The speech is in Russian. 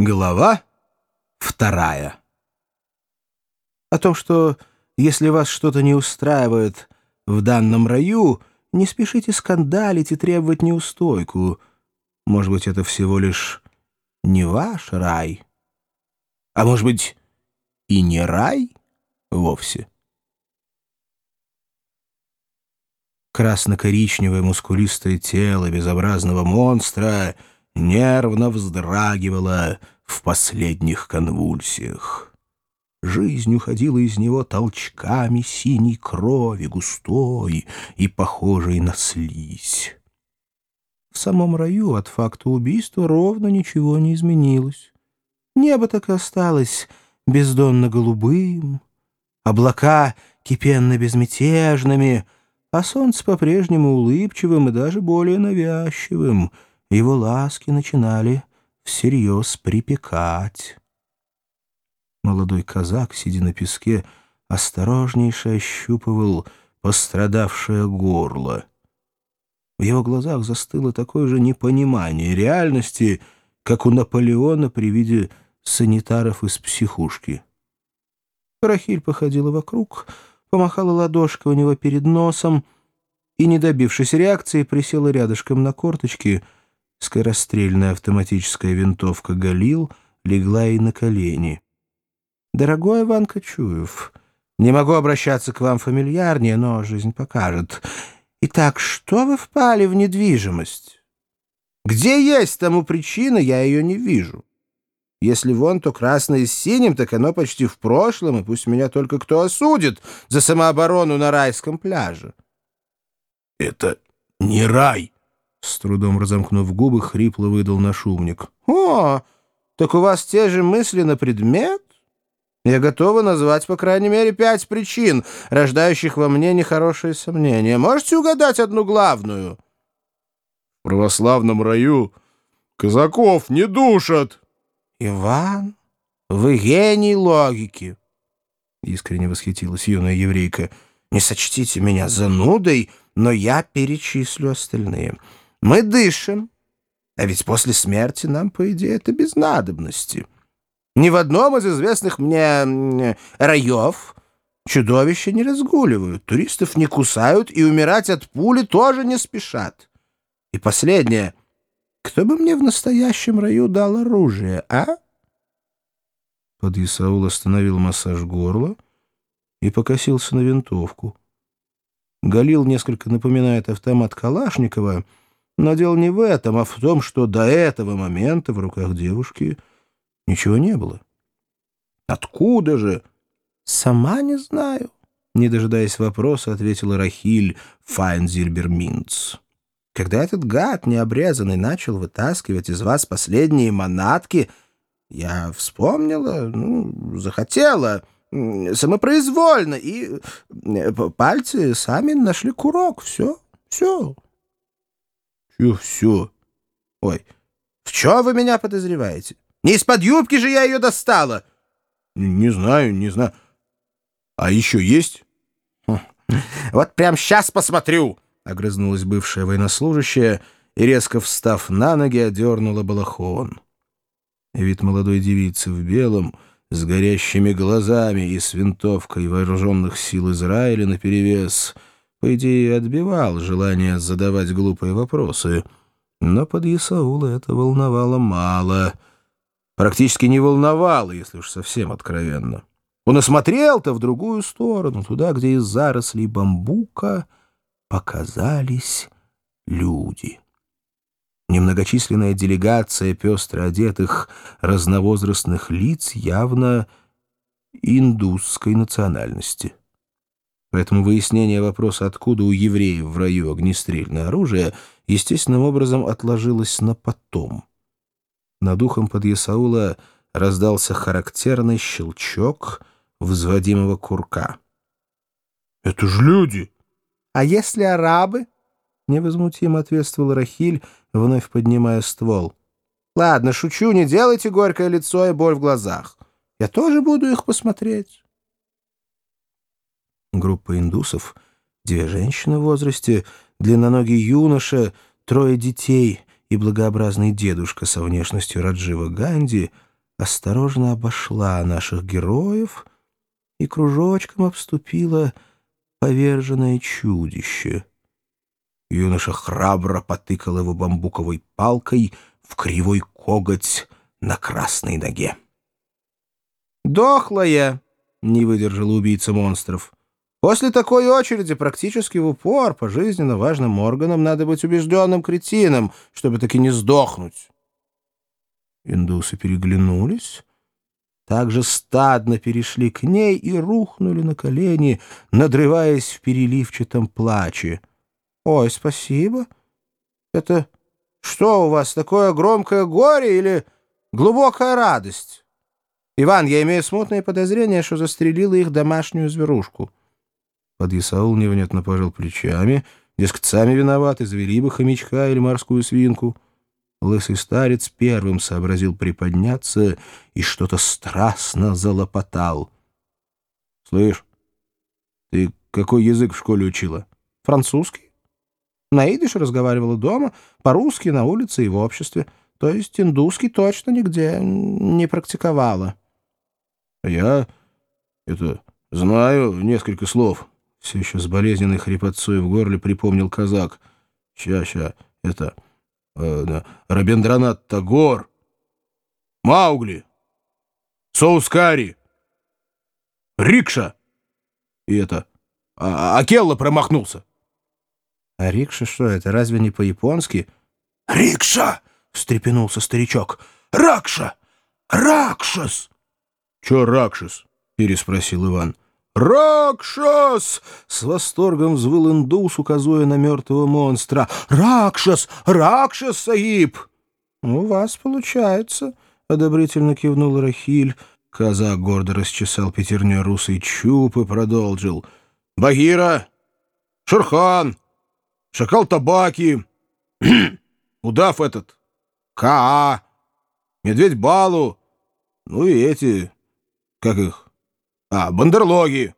Глава вторая. О том, что если вас что-то не устраивает в данном раю, не спешите скандалить и требовать неустойку. Может быть, это всего лишь не ваш рай, а может быть, и не рай вовсе. Красно-коричневое мускулистое тело безобразного монстра — нервно вздрагивала в последних конвульсиях. Жизнь уходила из него толчками синей крови, густой и похожей на слизь. В самом раю от факта убийства ровно ничего не изменилось. Небо так и осталось бездонно-голубым, облака кипенно-безмятежными, а солнце по-прежнему улыбчивым и даже более навязчивым — его ласки начинали всерьез припекать. Молодой казак, сидя на песке, осторожнейше ощупывал пострадавшее горло. В его глазах застыло такое же непонимание реальности, как у Наполеона при виде санитаров из психушки. Рахиль походила вокруг, помахала ладошкой у него перед носом и, не добившись реакции, присела рядышком на корточки — Скорострельная автоматическая винтовка «Галил» легла ей на колени. «Дорогой Иван Кочуев, не могу обращаться к вам фамильярнее, но жизнь покажет. Итак, что вы впали в недвижимость? Где есть тому причина, я ее не вижу. Если вон то красное с синим, так оно почти в прошлом, и пусть меня только кто осудит за самооборону на райском пляже». «Это не рай!» С трудом разомкнув губы, хрипло выдал на шумник. «О, так у вас те же мысли на предмет? Я готова назвать, по крайней мере, пять причин, рождающих во мне нехорошие сомнения. Можете угадать одну главную?» «В православном раю казаков не душат!» «Иван, вы гений логики!» Искренне восхитилась юная еврейка. «Не сочтите меня занудой, но я перечислю остальные». Мы дышим, а ведь после смерти нам, по идее, это без надобности. Ни в одном из известных мне раев чудовища не разгуливают, туристов не кусают и умирать от пули тоже не спешат. И последнее. Кто бы мне в настоящем раю дал оружие, а? Подъясаул остановил массаж горла и покосился на винтовку. Галил несколько напоминает автомат Калашникова — но дело не в этом, а в том, что до этого момента в руках девушки ничего не было. Откуда же? Сама не знаю. Не дожидаясь вопроса, ответила Рахиль Файнзильберминц. Когда этот гад необрезанный начал вытаскивать из вас последние манатки, я вспомнила, ну, захотела, самопроизвольно, и э, пальцы сами нашли курок. Все, все. Все, все. Ой, в чем вы меня подозреваете? Не из-под юбки же я ее достала. Не, знаю, не знаю. А еще есть? Хм. Вот прям сейчас посмотрю, огрызнулась бывшая военнослужащая и, резко встав на ноги, одернула балахон. Вид молодой девицы в белом, с горящими глазами и с винтовкой вооруженных сил Израиля наперевес — по идее, отбивал желание задавать глупые вопросы, но под Исаула это волновало мало. Практически не волновало, если уж совсем откровенно. Он осмотрел-то в другую сторону, туда, где из зарослей бамбука показались люди. Немногочисленная делегация пестро одетых разновозрастных лиц явно индусской национальности. Поэтому выяснение вопроса, откуда у евреев в раю огнестрельное оружие, естественным образом отложилось на потом. Над ухом под Ясаула раздался характерный щелчок взводимого курка. «Это же люди!» «А если арабы?» — невозмутимо ответствовал Рахиль, вновь поднимая ствол. «Ладно, шучу, не делайте горькое лицо и боль в глазах. Я тоже буду их посмотреть». Группа индусов, две женщины в возрасте, длинноногий юноша, трое детей и благообразный дедушка со внешностью Раджива Ганди осторожно обошла наших героев и кружочком обступила поверженное чудище. Юноша храбро потыкал его бамбуковой палкой в кривой коготь на красной ноге. «Дохлая!» — не выдержал убийца монстров. «После такой очереди практически в упор по жизненно важным органам надо быть убежденным кретином, чтобы таки не сдохнуть». Индусы переглянулись, также стадно перешли к ней и рухнули на колени, надрываясь в переливчатом плаче. «Ой, спасибо. Это что у вас, такое громкое горе или глубокая радость?» «Иван, я имею смутное подозрение, что застрелила их домашнюю зверушку». Подъясаул невнятно пожал плечами, дескать, сами виноваты, завели бы хомячка или морскую свинку. Лысый старец первым сообразил приподняться и что-то страстно залопотал. — Слышь, ты какой язык в школе учила? — Французский. На идиш разговаривала дома, по-русски на улице и в обществе. То есть индусский точно нигде не практиковала. — Я это знаю несколько слов. Все еще с болезненной хрипотцой в горле припомнил казак. Ща-ща, это э, Рабиндранат Тагор, Маугли, Соускари, Рикша. И это... А, Акелла промахнулся. А Рикша что это, разве не по-японски? «Рикша!» — встрепенулся старичок. «Ракша! Ракшас!» «Чё Ракшас?» — переспросил Иван. «Ракшас!» — с восторгом взвыл индус, указывая на мертвого монстра. «Ракшас! Ракшас, Саиб!» «У вас получается», — одобрительно кивнул Рахиль. Казак гордо расчесал пятерня русый чуб и продолжил. «Багира! Шерхан! Шакал табаки! Удав этот! Каа! Медведь Балу! Ну и эти... Как их? А, бандерлоги!»